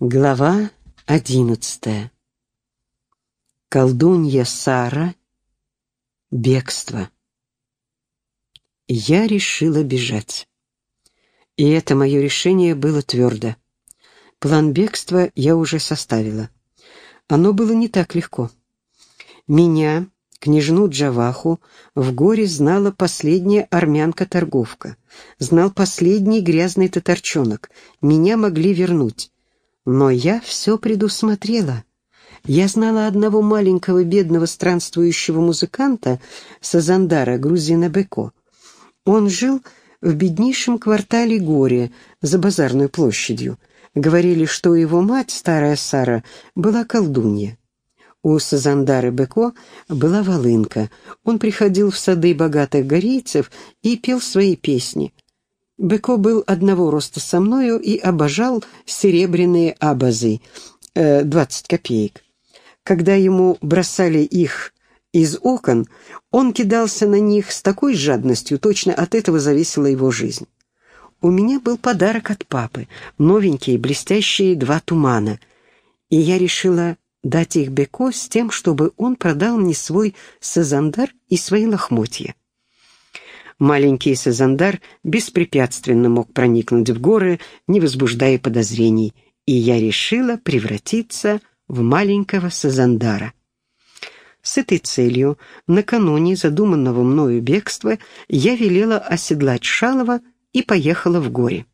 Глава одиннадцатая. Колдунья Сара. Бегство. Я решила бежать. И это мое решение было твердо. План бегства я уже составила. Оно было не так легко. Меня, княжну Джаваху, в горе знала последняя армянка-торговка. Знал последний грязный татарчонок. Меня могли вернуть. Но я все предусмотрела. Я знала одного маленького бедного странствующего музыканта Сазандара, грузина Беко. Он жил в беднейшем квартале Горе, за базарной площадью. Говорили, что его мать, старая Сара, была колдунья. У Сазандара Беко была волынка. Он приходил в сады богатых горейцев и пел свои песни — Беко был одного роста со мною и обожал серебряные абазы, э, 20 копеек. Когда ему бросали их из окон, он кидался на них с такой жадностью, точно от этого зависела его жизнь. У меня был подарок от папы, новенькие блестящие два тумана, и я решила дать их Беко с тем, чтобы он продал мне свой сазандар и свои лохмотья. Маленький Сазандар беспрепятственно мог проникнуть в горы, не возбуждая подозрений, и я решила превратиться в маленького Сазандара. С этой целью, накануне задуманного мною бегства, я велела оседлать Шалова и поехала в горе.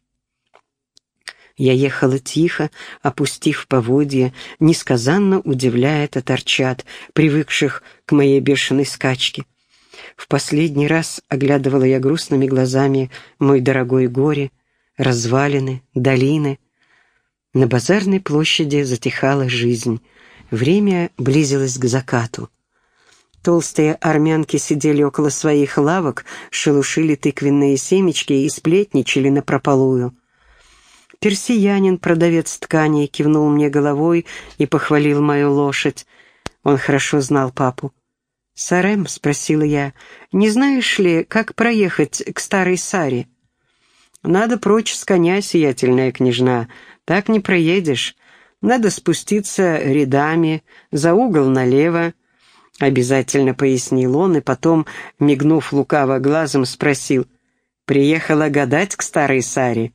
Я ехала тихо, опустив поводья, несказанно удивляя татарчат, привыкших к моей бешеной скачке. В последний раз оглядывала я грустными глазами мой дорогой горе, развалины, долины. На базарной площади затихала жизнь. Время близилось к закату. Толстые армянки сидели около своих лавок, шелушили тыквенные семечки и сплетничали напропалую. Персиянин, продавец тканей, кивнул мне головой и похвалил мою лошадь. Он хорошо знал папу. «Сарем?» — спросила я. «Не знаешь ли, как проехать к старой Саре?» «Надо прочь с коня, сиятельная княжна. Так не проедешь. Надо спуститься рядами, за угол налево». Обязательно пояснил он и потом, мигнув лукаво глазом, спросил. «Приехала гадать к старой Саре?»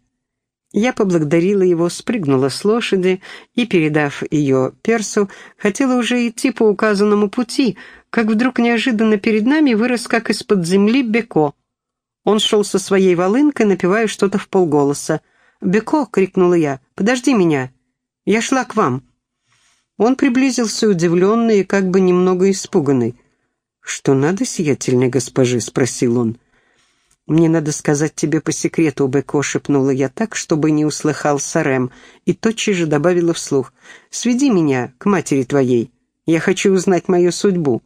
Я поблагодарила его, спрыгнула с лошади и, передав ее персу, хотела уже идти по указанному пути, как вдруг неожиданно перед нами вырос, как из-под земли, Беко. Он шел со своей волынкой, напевая что-то в полголоса. «Беко!» — крикнула я. «Подожди меня! Я шла к вам!» Он приблизился удивленный и как бы немного испуганный. «Что надо, сиятельной госпожи?» — спросил он. «Мне надо сказать тебе по секрету, Беко», — шепнула я так, чтобы не услыхал Сарем, и тотчас же добавила вслух. «Сведи меня к матери твоей. Я хочу узнать мою судьбу».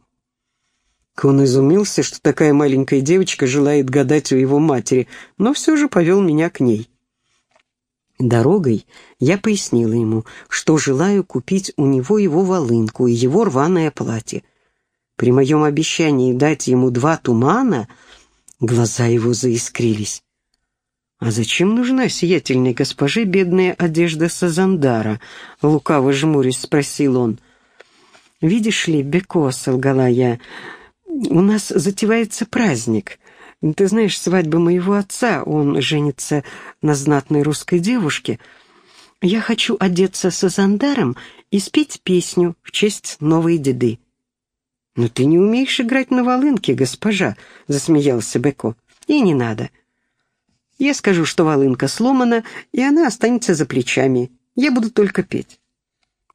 Он изумился, что такая маленькая девочка желает гадать у его матери, но все же повел меня к ней. Дорогой я пояснила ему, что желаю купить у него его волынку и его рваное платье. При моем обещании дать ему два тумана глаза его заискрились. «А зачем нужна сиятельной госпоже бедная одежда Сазандара?» — лукаво жмурясь спросил он. «Видишь ли, Беко, — солгала я, — у нас затевается праздник. Ты знаешь, свадьба моего отца, он женится на знатной русской девушке. Я хочу одеться с Азандаром и спеть песню в честь новой деды». «Но ты не умеешь играть на волынке, госпожа», — засмеялся Беко. «И не надо. Я скажу, что волынка сломана, и она останется за плечами. Я буду только петь».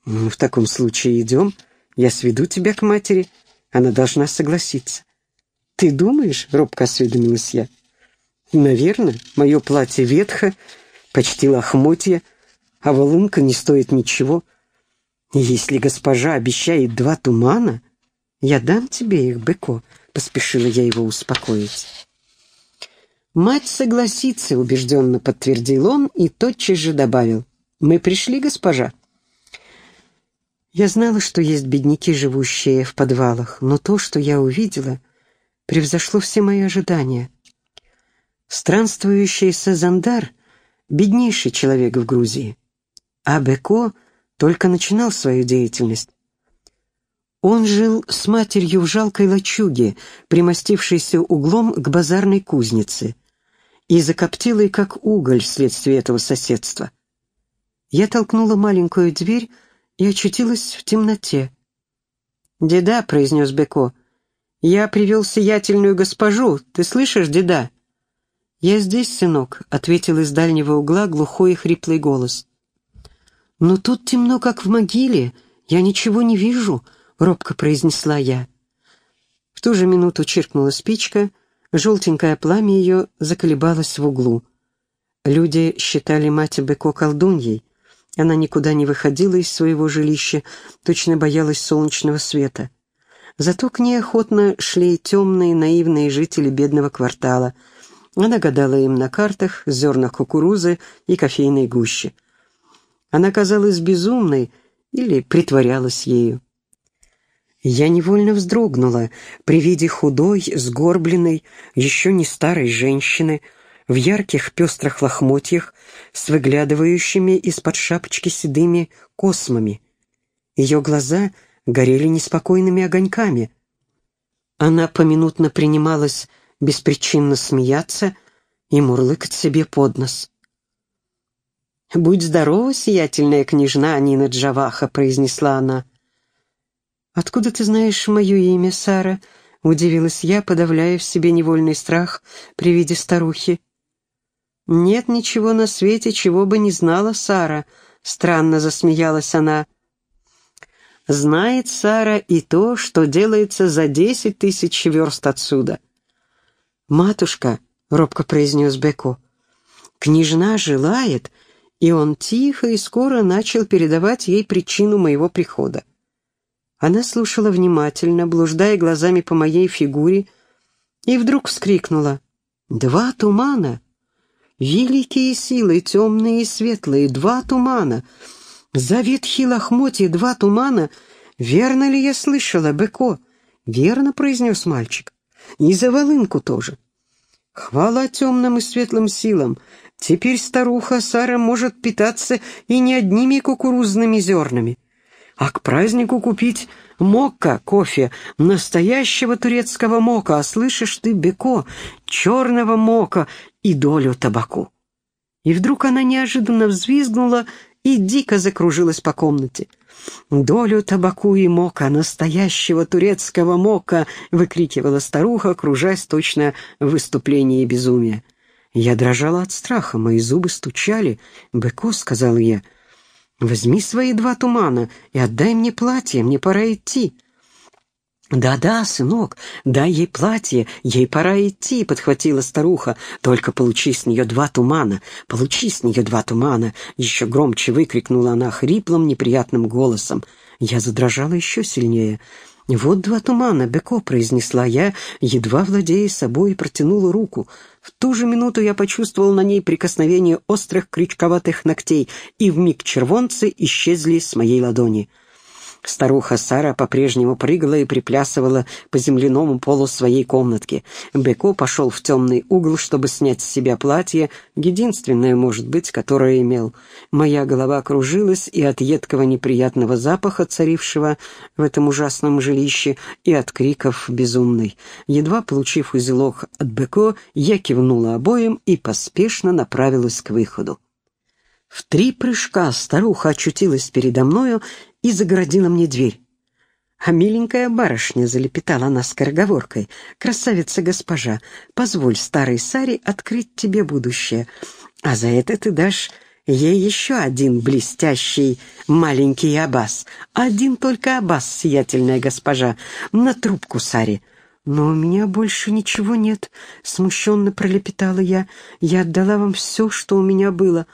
«Ну, в таком случае идем. Я сведу тебя к матери. Она должна согласиться. «Ты думаешь?» — робко осведомилась я. «Наверное, мое платье ветхо, почти лохмотье, а волынка не стоит ничего. Если госпожа обещает два тумана, я дам тебе их, Беко», — поспешила я его успокоить. «Мать согласится», — убежденно подтвердил он и тотчас же добавил. «Мы пришли, госпожа». Я знала, что есть бедняки, живущие в подвалах, но то, что я увидела, превзошло все мои ожидания. Странствующий Сазандар — беднейший человек в Грузии. А Беко только начинал свою деятельность. Он жил с матерью в жалкой лачуге, примостившейся углом к базарной кузнице, и закоптилой, как уголь вследствие этого соседства. Я толкнула маленькую дверь и очутилась в темноте. «Деда», — произнес Беко, — «я привел сиятельную госпожу. Ты слышишь, деда?» «Я здесь, сынок», — ответил из дальнего угла глухой и хриплый голос. «Но тут темно, как в могиле. Я ничего не вижу», — робко произнесла я. В ту же минуту чиркнула спичка, желтенькое пламя ее заколебалось в углу. Люди считали мать Беко колдуньей. Она никуда не выходила из своего жилища, точно боялась солнечного света. Зато к ней охотно шли темные наивные жители бедного квартала — она гадала им на картах, зернах кукурузы и кофейной гуще. Она казалась безумной или притворялась ею. Я невольно вздрогнула при виде худой, сгорбленной, еще не старой женщины в ярких пестрых лохмотьях с выглядывающими из-под шапочки седыми космами. Ее глаза горели неспокойными огоньками. Она поминутно принималась беспричинно смеяться и мурлыкать себе под нос. «Будь здорова, сиятельная княжна Нина Джаваха», — произнесла она. «Откуда ты знаешь мое имя, Сара?» — удивилась я, подавляя в себе невольный страх при виде старухи. «Нет ничего на свете, чего бы не знала Сара», — странно засмеялась она. «Знает Сара и то, что делается за десять тысяч верст отсюда. «Матушка», — робко произнес Беко, — «княжна желает», и он тихо и скоро начал передавать ей причину моего прихода. Она слушала внимательно, блуждая глазами по моей фигуре, и вдруг вскрикнула. «Два тумана! Великие силы, темные и светлые, два тумана! За ветхи лохмотья два тумана! Верно ли я слышала, Беко?» «Верно», — произнес мальчик. И за волынку тоже. Хвала темным и светлым силам. Теперь старуха Сара может питаться и не одними кукурузными зернами, а к празднику купить мокка, кофе, настоящего турецкого мока, а слышишь ты, беко, черного мока и долю табаку. И вдруг она неожиданно взвизгнула и дико закружилась по комнате. «Долю табаку и мока, настоящего турецкого мока!» — выкрикивала старуха, кружась точно в выступлении безумия. Я дрожала от страха, мои зубы стучали. «Беко», — сказал я, — «возьми свои два тумана и отдай мне платье, мне пора идти». «Да-да, сынок, дай ей платье, ей пора идти», — подхватила старуха. «Только получи с нее два тумана, получи с нее два тумана», — еще громче выкрикнула она хриплым, неприятным голосом. Я задрожала еще сильнее. «Вот два тумана, Беко», — произнесла я, едва владея собой, протянула руку. В ту же минуту я почувствовал на ней прикосновение острых крючковатых ногтей, и вмиг червонцы исчезли с моей ладони. Старуха Сара по-прежнему прыгала и приплясывала по земляному полу своей комнатки. Беко пошел в темный угол, чтобы снять с себя платье, единственное, может быть, которое имел. Моя голова кружилась и от едкого неприятного запаха, царившего в этом ужасном жилище, и от криков безумной. Едва получив узелок от Беко, я кивнула обоим и поспешно направилась к выходу. В три прыжка старуха очутилась передо мною и загородила мне дверь. «А миленькая барышня», — залепетала она скороговоркой, — «красавица госпожа, позволь старой Саре открыть тебе будущее, а за это ты дашь ей еще один блестящий маленький абас, один только абас, сиятельная госпожа, на трубку Саре». «Но у меня больше ничего нет», — смущенно пролепетала я. «Я отдала вам все, что у меня было.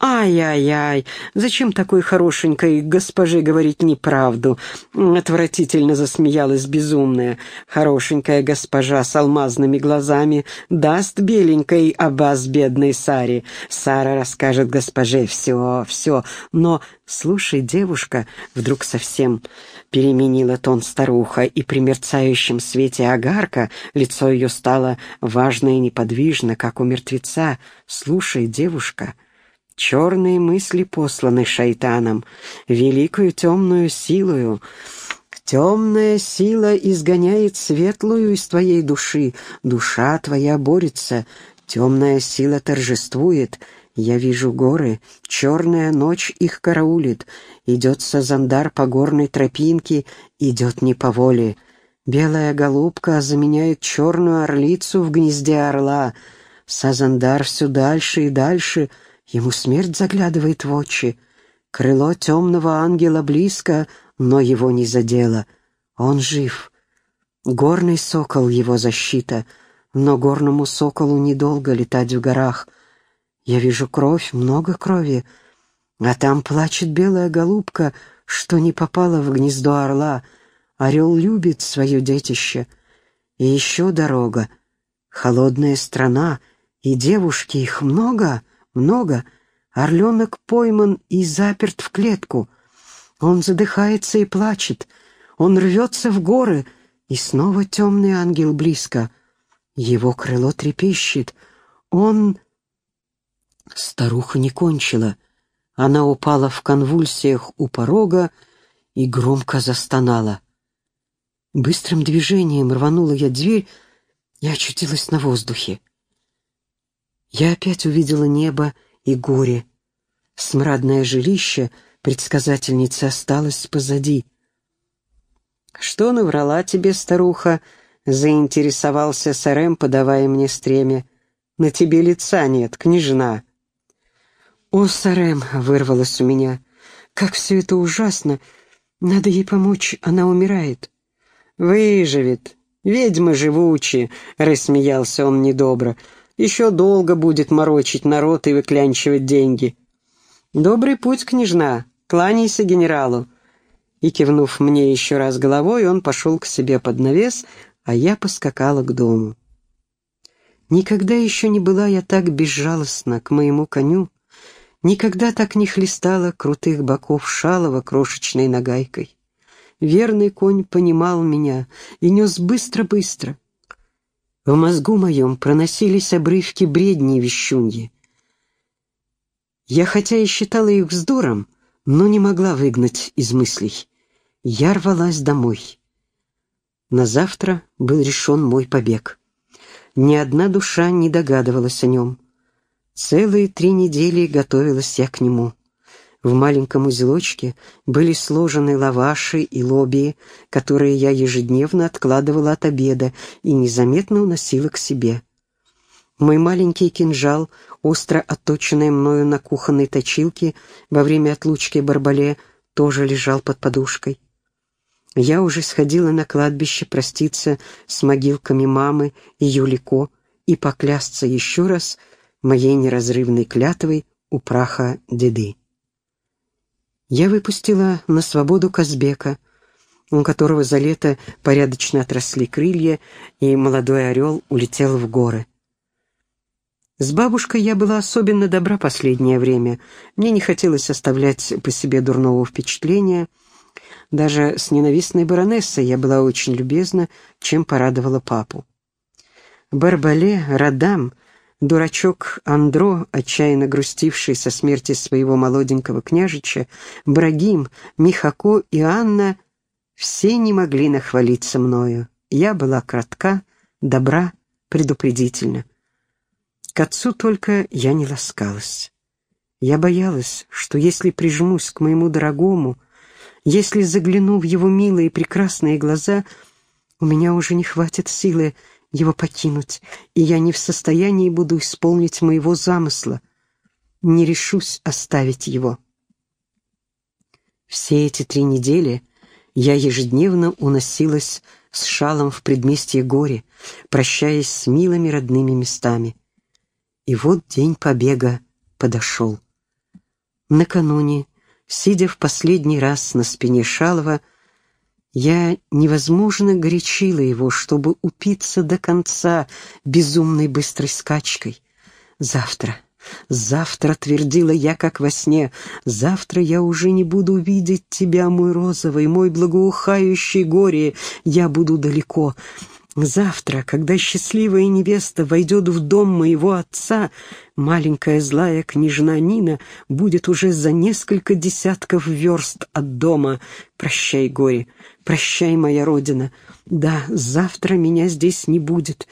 «Ай-яй-яй, зачем такой хорошенькой госпоже говорить неправду?» Отвратительно засмеялась безумная. Хорошенькая госпожа с алмазными глазами даст беленькой абаз бедной Саре. Сара расскажет госпоже все, все. Но, слушай, девушка, вдруг совсем переменила тон старуха, и при мерцающем свете огарка лицо ее стало важно и неподвижно, как у мертвеца. «Слушай, девушка...» Черные мысли посланы шайтаном, великую темную силою. Темная сила изгоняет светлую из твоей души, душа твоя борется, темная сила торжествует. Я вижу горы, черная ночь их караулит, идет Сазандар по горной тропинке, идет не по воле. Белая голубка заменяет черную орлицу в гнезде орла. Сазандар все дальше и дальше — Ему смерть заглядывает в очи. Крыло темного ангела близко, но его не задело. Он жив. Горный сокол — его защита, но горному соколу недолго летать в горах. Я вижу кровь, много крови, а там плачет белая голубка, что не попала в гнездо орла. Орел любит свое детище. И еще дорога. Холодная страна, и девушки их много — много. Орленок пойман и заперт в клетку. Он задыхается и плачет. Он рвется в горы, и снова темный ангел близко. Его крыло трепещет. Он... Старуха не кончила. Она упала в конвульсиях у порога и громко застонала. Быстрым движением рванула я дверь и очутилась на воздухе. Я опять увидела небо и горе. Смрадное жилище предсказательницы осталось позади. «Что наврала тебе, старуха?» — заинтересовался Сарем, подавая мне стремя. «На тебе лица нет, княжна». «О, Сарем!» — вырвалось у меня. «Как все это ужасно! Надо ей помочь, она умирает». «Выживет. Ведьмы живучи!» — рассмеялся он недобро. Еще долго будет морочить народ и выклянчивать деньги. Добрый путь, княжна, кланяйся генералу. И, кивнув мне еще раз головой, он пошел к себе под навес, а я поскакала к дому. Никогда еще не была я так безжалостна к моему коню, никогда так не хлестала крутых боков шалова крошечной нагайкой. Верный конь понимал меня и нес быстро-быстро — в мозгу моем проносились обрывки бредни вещуньи. Я хотя и считала их вздором, но не могла выгнать из мыслей. Я рвалась домой. На завтра был решен мой побег. Ни одна душа не догадывалась о нем. Целые три недели готовилась я к нему. В маленьком узелочке были сложены лаваши и лобии, которые я ежедневно откладывала от обеда и незаметно уносила к себе. Мой маленький кинжал, остро отточенный мною на кухонной точилке во время отлучки Барбале, тоже лежал под подушкой. Я уже сходила на кладбище проститься с могилками мамы и Юлико и поклясться еще раз моей неразрывной клятвой у праха деды. Я выпустила на свободу Казбека, у которого за лето порядочно отросли крылья, и молодой орел улетел в горы. С бабушкой я была особенно добра последнее время. Мне не хотелось оставлять по себе дурного впечатления. Даже с ненавистной баронессой я была очень любезна, чем порадовала папу. Барбале, Радам — Дурачок Андро, отчаянно грустивший со смерти своего молоденького княжича, Брагим, Михако и Анна все не могли нахвалиться мною. Я была кратка, добра, предупредительна. К отцу только я не ласкалась. Я боялась, что если прижмусь к моему дорогому, если загляну в его милые прекрасные глаза, у меня уже не хватит силы его покинуть, и я не в состоянии буду исполнить моего замысла, не решусь оставить его. Все эти три недели я ежедневно уносилась с шалом в предместье горе, прощаясь с милыми родными местами. И вот день побега подошел. Накануне, сидя в последний раз на спине Шалова, я невозможно горячила его, чтобы упиться до конца безумной быстрой скачкой. Завтра, завтра, твердила я, как во сне, завтра я уже не буду видеть тебя, мой розовый, мой благоухающий горе, я буду далеко. Завтра, когда счастливая невеста войдет в дом моего отца, маленькая злая княжна Нина будет уже за несколько десятков верст от дома. Прощай, горе, прощай, моя родина. Да, завтра меня здесь не будет.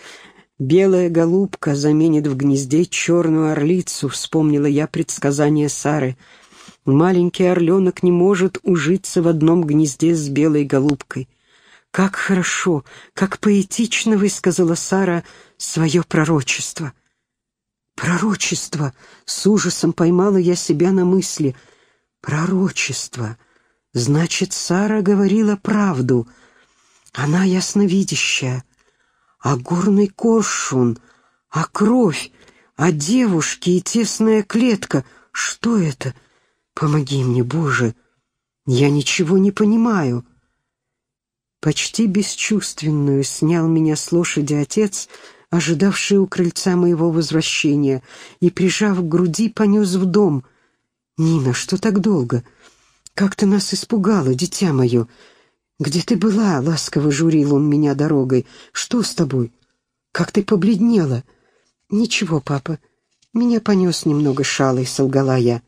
Белая голубка заменит в гнезде черную орлицу, вспомнила я предсказание Сары. Маленький орленок не может ужиться в одном гнезде с белой голубкой. «Как хорошо, как поэтично высказала Сара свое пророчество». «Пророчество!» — с ужасом поймала я себя на мысли. «Пророчество! Значит, Сара говорила правду. Она ясновидящая. А горный коршун, а кровь, а девушки и тесная клетка — что это? Помоги мне, Боже! Я ничего не понимаю» почти бесчувственную, снял меня с лошади отец, ожидавший у крыльца моего возвращения, и, прижав к груди, понес в дом. «Нина, что так долго? Как ты нас испугала, дитя мое? Где ты была?» — ласково журил он меня дорогой. «Что с тобой? Как ты побледнела?» «Ничего, папа, меня понес немного шалой», — солгала я.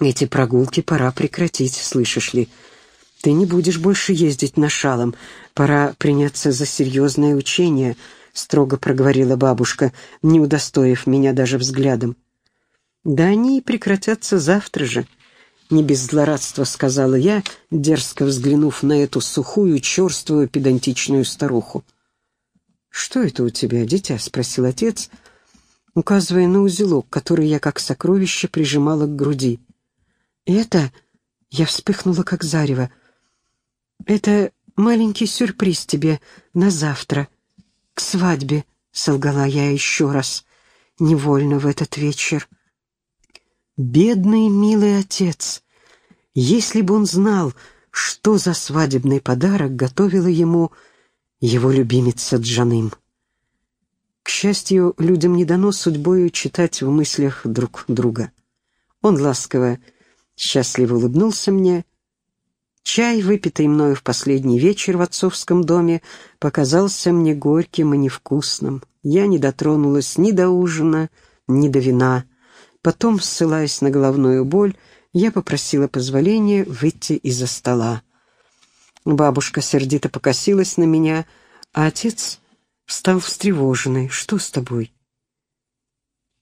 «Эти прогулки пора прекратить, слышишь ли?» Ты не будешь больше ездить на шалом. Пора приняться за серьезное учение», — строго проговорила бабушка, не удостоив меня даже взглядом. «Да они и прекратятся завтра же», — не без злорадства сказала я, дерзко взглянув на эту сухую, черствую, педантичную старуху. «Что это у тебя, дитя?» — спросил отец, указывая на узелок, который я как сокровище прижимала к груди. «Это...» — я вспыхнула, как зарево. «Это маленький сюрприз тебе на завтра, к свадьбе», — солгала я еще раз, невольно в этот вечер. Бедный милый отец! Если бы он знал, что за свадебный подарок готовила ему его любимица Джаным. К счастью, людям не дано судьбою читать в мыслях друг друга. Он ласково, счастливо улыбнулся мне Чай, выпитый мною в последний вечер в отцовском доме, показался мне горьким и невкусным. Я не дотронулась ни до ужина, ни до вина. Потом, ссылаясь на головную боль, я попросила позволения выйти из-за стола. Бабушка сердито покосилась на меня, а отец стал встревоженный. «Что с тобой?»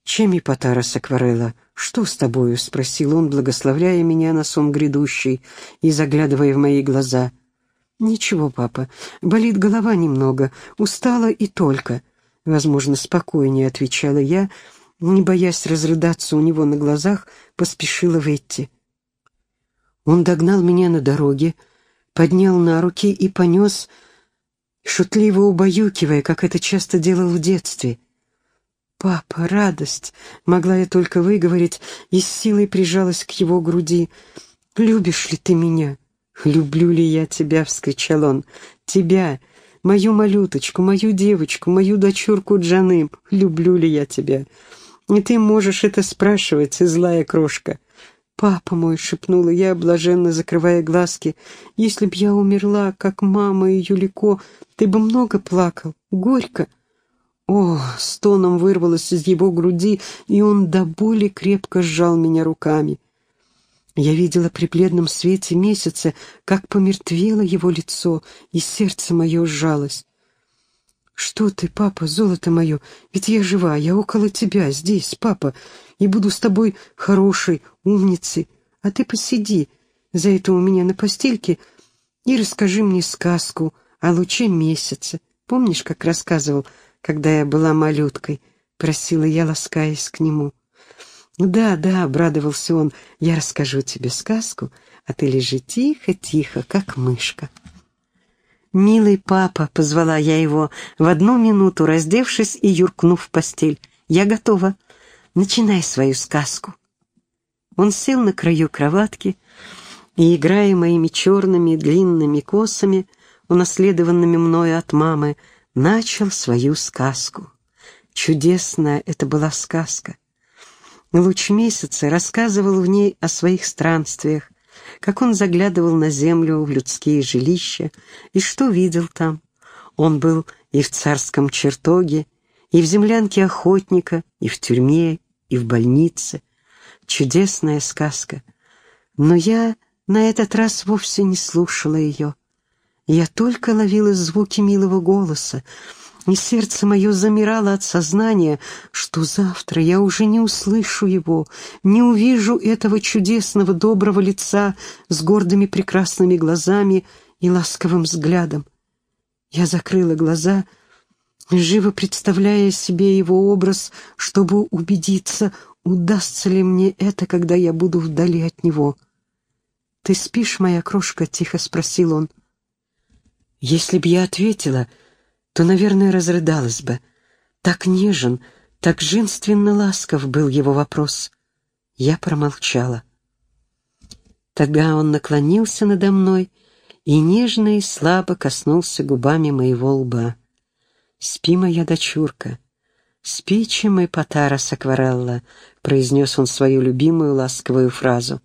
«Чем Ипотарас акварелла? Что с тобою?» — спросил он, благословляя меня на сон грядущий и заглядывая в мои глаза. «Ничего, папа, болит голова немного, устала и только». Возможно, спокойнее отвечала я, не боясь разрыдаться у него на глазах, поспешила выйти. Он догнал меня на дороге, поднял на руки и понес, шутливо убаюкивая, как это часто делал в детстве — «Папа, радость!» — могла я только выговорить и с силой прижалась к его груди. «Любишь ли ты меня?» «Люблю ли я тебя?» — вскричал он. «Тебя, мою малюточку, мою девочку, мою дочурку Джаны. Люблю ли я тебя?» «И ты можешь это спрашивать, злая крошка». «Папа мой!» — шепнула я, блаженно закрывая глазки. «Если б я умерла, как мама и Юлико, ты бы много плакал, горько». О, стоном вырвалось из его груди, и он до боли крепко сжал меня руками. Я видела при бледном свете месяца, как помертвело его лицо, и сердце мое сжалось. «Что ты, папа, золото мое? Ведь я жива, я около тебя, здесь, папа, и буду с тобой хорошей, умницей. А ты посиди за это у меня на постельке и расскажи мне сказку о луче месяца. Помнишь, как рассказывал когда я была малюткой», — просила я, ласкаясь к нему. «Да, да», — обрадовался он, — «я расскажу тебе сказку, а ты лежи тихо-тихо, как мышка». «Милый папа», — позвала я его, в одну минуту раздевшись и юркнув в постель. «Я готова. Начинай свою сказку». Он сел на краю кроватки и, играя моими черными длинными косами, унаследованными мною от мамы, начал свою сказку. Чудесная это была сказка. Луч месяца рассказывал в ней о своих странствиях, как он заглядывал на землю в людские жилища и что видел там. Он был и в царском чертоге, и в землянке охотника, и в тюрьме, и в больнице. Чудесная сказка. Но я на этот раз вовсе не слушала ее. Я только ловила звуки милого голоса, и сердце мое замирало от сознания, что завтра я уже не услышу его, не увижу этого чудесного доброго лица с гордыми прекрасными глазами и ласковым взглядом. Я закрыла глаза, живо представляя себе его образ, чтобы убедиться, удастся ли мне это, когда я буду вдали от него. «Ты спишь, моя крошка?» — тихо спросил он. Если б я ответила, то, наверное, разрыдалась бы. Так нежен, так женственно ласков был его вопрос. Я промолчала. Тогда он наклонился надо мной и нежно и слабо коснулся губами моего лба. «Спи, моя дочурка, спи, чем и потара сакварелла», — произнес он свою любимую ласковую фразу.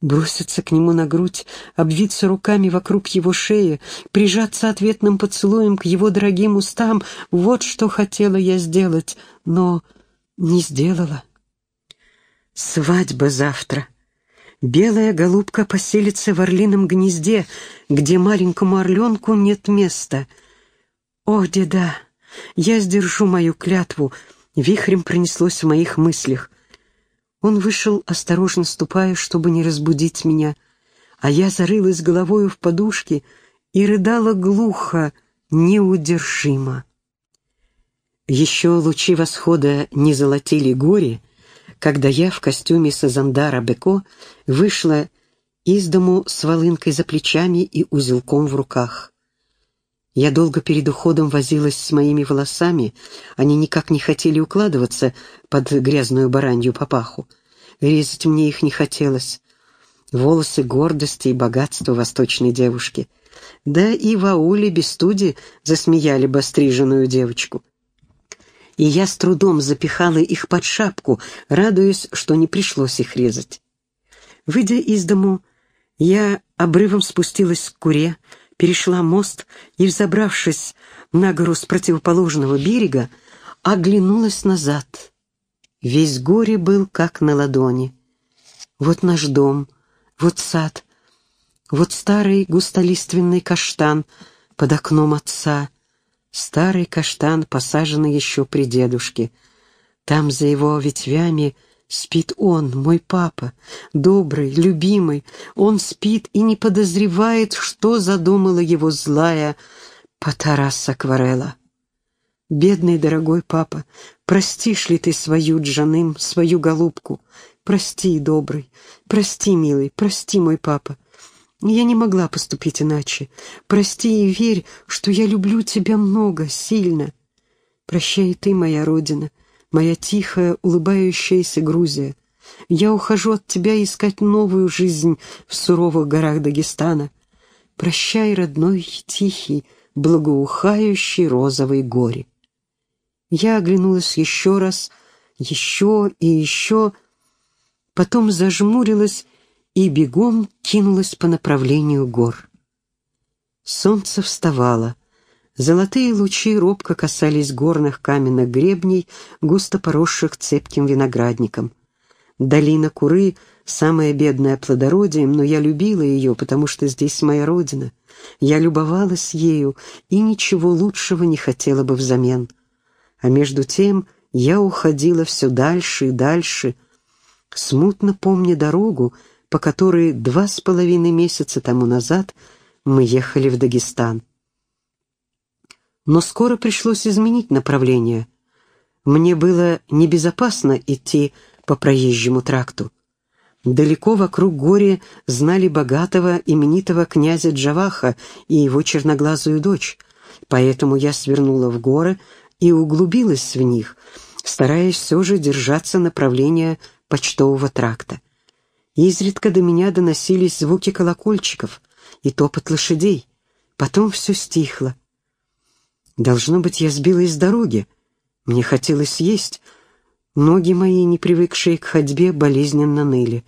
Броситься к нему на грудь, обвиться руками вокруг его шеи, прижаться ответным поцелуем к его дорогим устам — вот что хотела я сделать, но не сделала. Свадьба завтра. Белая голубка поселится в орлином гнезде, где маленькому орленку нет места. О, деда, я сдержу мою клятву, вихрем пронеслось в моих мыслях. Он вышел, осторожно ступая, чтобы не разбудить меня, а я зарылась головою в подушки и рыдала глухо, неудержимо. Еще лучи восхода не золотили горе, когда я в костюме Сазандара Беко вышла из дому с волынкой за плечами и узелком в руках. Я долго перед уходом возилась с моими волосами, они никак не хотели укладываться под грязную баранью папаху. Резать мне их не хотелось. Волосы гордости и богатства восточной девушки. Да и в ауле без студи засмеяли бы стриженную девочку. И я с трудом запихала их под шапку, радуясь, что не пришлось их резать. Выйдя из дому, я обрывом спустилась к куре, перешла мост и, взобравшись на гору с противоположного берега, оглянулась назад. Весь горе был как на ладони. Вот наш дом, вот сад, вот старый густолиственный каштан под окном отца, старый каштан, посаженный еще при дедушке. Там за его ветвями спит он, мой папа, добрый, любимый. Он спит и не подозревает, что задумала его злая Патарас Акварелла. Бедный дорогой папа, простишь ли ты свою Джаным, свою голубку? Прости, добрый, прости, милый, прости, мой папа. Я не могла поступить иначе. Прости и верь, что я люблю тебя много, сильно. Прощай ты, моя родина, моя тихая, улыбающаяся Грузия. Я ухожу от тебя искать новую жизнь в суровых горах Дагестана. Прощай, родной, тихий, благоухающий розовый горе. Я оглянулась еще раз, еще и еще, потом зажмурилась и бегом кинулась по направлению гор. Солнце вставало. Золотые лучи робко касались горных каменных гребней, густо поросших цепким виноградником. Долина Куры — самая бедная плодородием, но я любила ее, потому что здесь моя родина. Я любовалась ею и ничего лучшего не хотела бы взамен — а между тем я уходила все дальше и дальше, смутно помня дорогу, по которой два с половиной месяца тому назад мы ехали в Дагестан. Но скоро пришлось изменить направление. Мне было небезопасно идти по проезжему тракту. Далеко вокруг горе знали богатого именитого князя Джаваха и его черноглазую дочь, поэтому я свернула в горы, и углубилась в них, стараясь все же держаться направления почтового тракта. Изредка до меня доносились звуки колокольчиков и топот лошадей. Потом все стихло. Должно быть, я сбилась с дороги. Мне хотелось есть. Ноги мои, не привыкшие к ходьбе, болезненно ныли.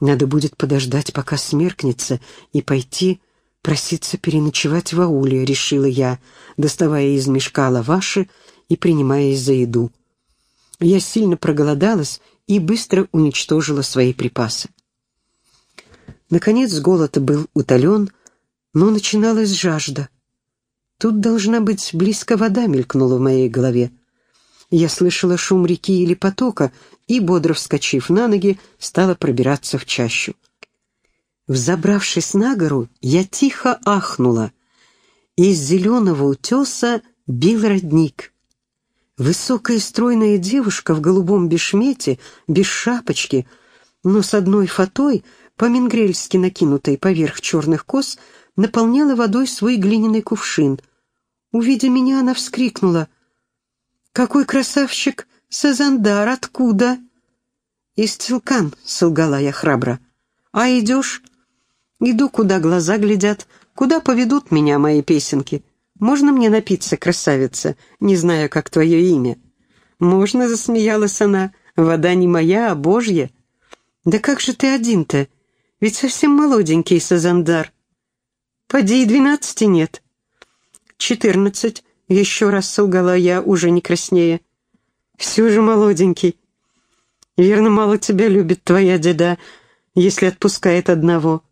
Надо будет подождать, пока смеркнется, и пойти проситься переночевать в ауле, решила я, доставая из мешка лаваши и принимаясь за еду. Я сильно проголодалась и быстро уничтожила свои припасы. Наконец голод был утолен, но начиналась жажда. Тут должна быть близко вода, мелькнула в моей голове. Я слышала шум реки или потока и, бодро вскочив на ноги, стала пробираться в чащу. Взобравшись на гору, я тихо ахнула. Из зеленого утеса бил родник. Высокая стройная девушка в голубом бешмете, без шапочки, но с одной фатой, по-менгрельски накинутой поверх черных кос, наполняла водой свой глиняный кувшин. Увидя меня, она вскрикнула. «Какой красавчик! Сазандар, откуда?» «Из Цилкан», — солгала я храбро. «А идешь?» Иду, куда глаза глядят, куда поведут меня мои песенки. Можно мне напиться, красавица, не зная, как твое имя?» «Можно», — засмеялась она, — «вода не моя, а божья». «Да как же ты один-то? Ведь совсем молоденький Сазандар». «Поди и двенадцати нет». «Четырнадцать», — еще раз солгала я, уже не краснее. «Все же молоденький. Верно, мало тебя любит твоя деда, если отпускает одного».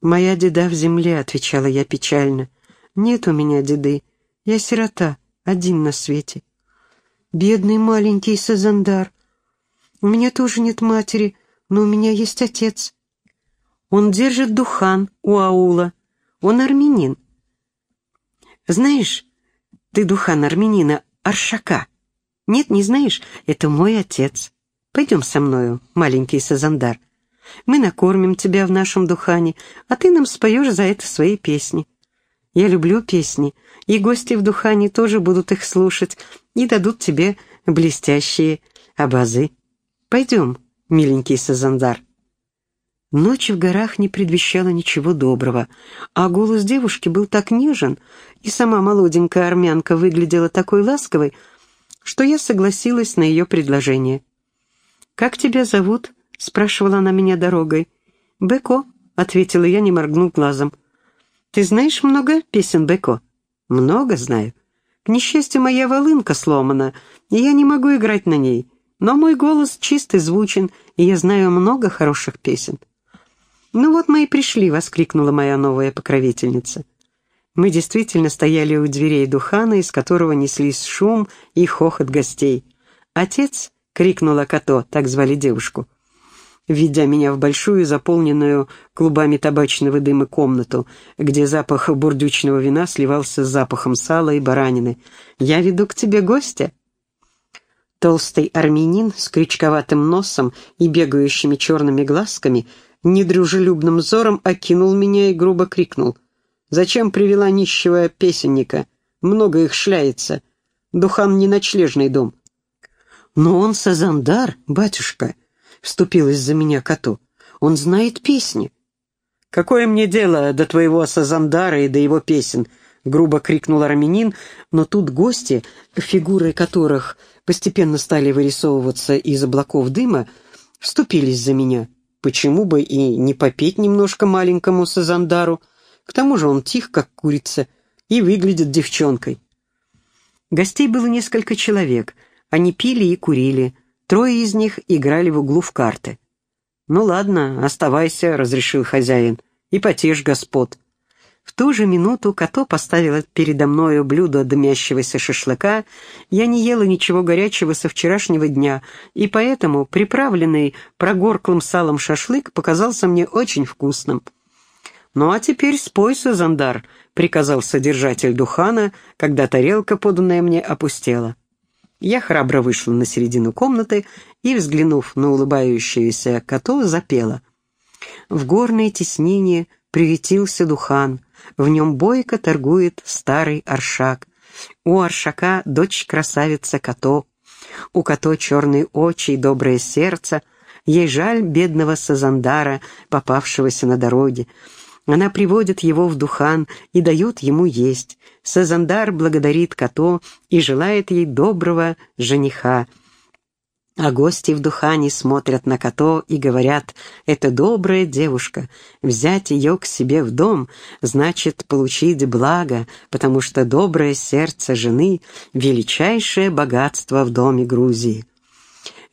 «Моя деда в земле», — отвечала я печально. «Нет у меня деды. Я сирота, один на свете». «Бедный маленький Сазандар. У меня тоже нет матери, но у меня есть отец. Он держит духан у аула. Он армянин. Знаешь, ты духан армянина Аршака. Нет, не знаешь? Это мой отец. Пойдем со мною, маленький Сазандар. Мы накормим тебя в нашем духане, а ты нам споешь за это свои песни. Я люблю песни, и гости в духане тоже будут их слушать и дадут тебе блестящие абазы. Пойдем, миленький Сазандар. Ночь в горах не предвещала ничего доброго, а голос девушки был так нежен, и сама молоденькая армянка выглядела такой ласковой, что я согласилась на ее предложение. «Как тебя зовут?» — спрашивала она меня дорогой. «Беко», — ответила я, не моргнув глазом. «Ты знаешь много песен Беко?» «Много знаю. К несчастью, моя волынка сломана, и я не могу играть на ней. Но мой голос чист и звучен, и я знаю много хороших песен». «Ну вот мы и пришли», — воскликнула моя новая покровительница. Мы действительно стояли у дверей Духана, из которого неслись шум и хохот гостей. «Отец!» — крикнула Като, так звали девушку ведя меня в большую, заполненную клубами табачного дыма комнату, где запах бурдючного вина сливался с запахом сала и баранины. «Я веду к тебе гостя». Толстый армянин с крючковатым носом и бегающими черными глазками недружелюбным взором окинул меня и грубо крикнул. «Зачем привела нищего песенника? Много их шляется. Духан не ночлежный дом». «Но он Сазандар, батюшка», — вступилась за меня коту. «Он знает песни». «Какое мне дело до твоего Сазандара и до его песен?» — грубо крикнул армянин, но тут гости, фигуры которых постепенно стали вырисовываться из облаков дыма, вступились за меня. Почему бы и не попеть немножко маленькому Сазандару? К тому же он тих, как курица, и выглядит девчонкой. Гостей было несколько человек. Они пили и курили — Трое из них играли в углу в карты. «Ну ладно, оставайся», — разрешил хозяин, — «и потешь господ». В ту же минуту Като поставила передо мною блюдо дымящегося шашлыка. Я не ела ничего горячего со вчерашнего дня, и поэтому приправленный прогорклым салом шашлык показался мне очень вкусным. «Ну а теперь спой, Сазандар», — приказал содержатель Духана, когда тарелка, поданная мне, опустела. Я храбро вышла на середину комнаты и, взглянув на улыбающуюся коту, запела. В горной теснине приветился духан, в нем бойко торгует старый аршак. У аршака дочь красавица Като, у Като черные очи и доброе сердце, ей жаль бедного Сазандара, попавшегося на дороге. Она приводит его в Духан и дает ему есть. Сазандар благодарит Като и желает ей доброго жениха. А гости в Духане смотрят на Като и говорят, «Это добрая девушка. Взять ее к себе в дом значит получить благо, потому что доброе сердце жены — величайшее богатство в доме Грузии».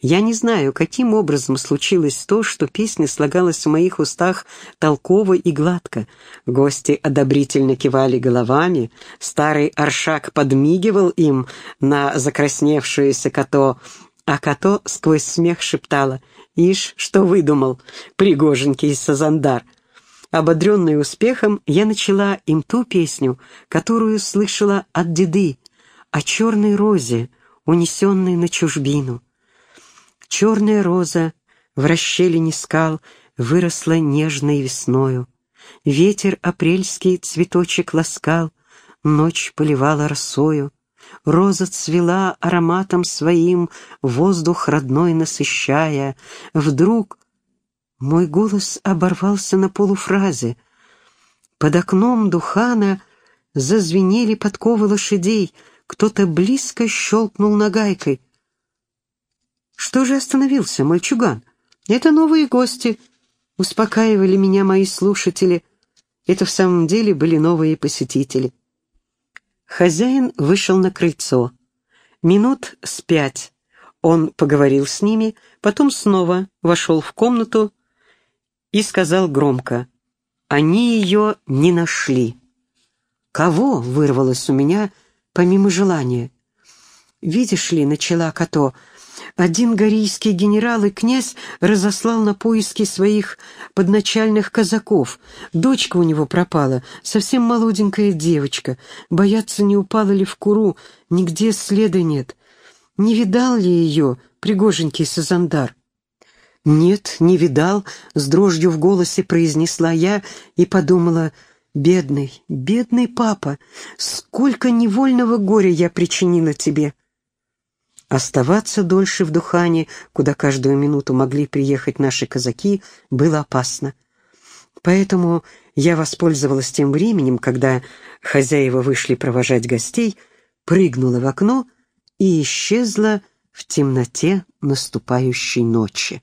Я не знаю, каким образом случилось то, что песня слагалась в моих устах толково и гладко. Гости одобрительно кивали головами, старый аршак подмигивал им на закрасневшуюся Като — а Като сквозь смех шептала, «Ишь, что выдумал, пригоженький Сазандар!» Ободренный успехом, я начала им ту песню, которую слышала от деды, о черной розе, унесенной на чужбину. Черная роза в расщелине скал выросла нежной весною. Ветер апрельский цветочек ласкал, ночь поливала росою. Роза цвела ароматом своим, воздух родной насыщая. Вдруг мой голос оборвался на полуфразе. Под окном Духана зазвенели подковы лошадей, кто-то близко щелкнул нагайкой. «Что же остановился, мальчуган? Это новые гости», — успокаивали меня мои слушатели. Это в самом деле были новые посетители. Хозяин вышел на крыльцо. Минут с пять он поговорил с ними, потом снова вошел в комнату и сказал громко, «Они ее не нашли». «Кого?» — вырвалось у меня помимо желания. «Видишь ли», — начала Като, — один горийский генерал и князь разослал на поиски своих подначальных казаков. Дочка у него пропала, совсем молоденькая девочка. Боятся, не упала ли в куру, нигде следа нет. Не видал ли ее пригоженький Сазандар? «Нет, не видал», — с дрожью в голосе произнесла я и подумала, «Бедный, бедный папа, сколько невольного горя я причинила тебе». Оставаться дольше в Духане, куда каждую минуту могли приехать наши казаки, было опасно. Поэтому я воспользовалась тем временем, когда хозяева вышли провожать гостей, прыгнула в окно и исчезла в темноте наступающей ночи.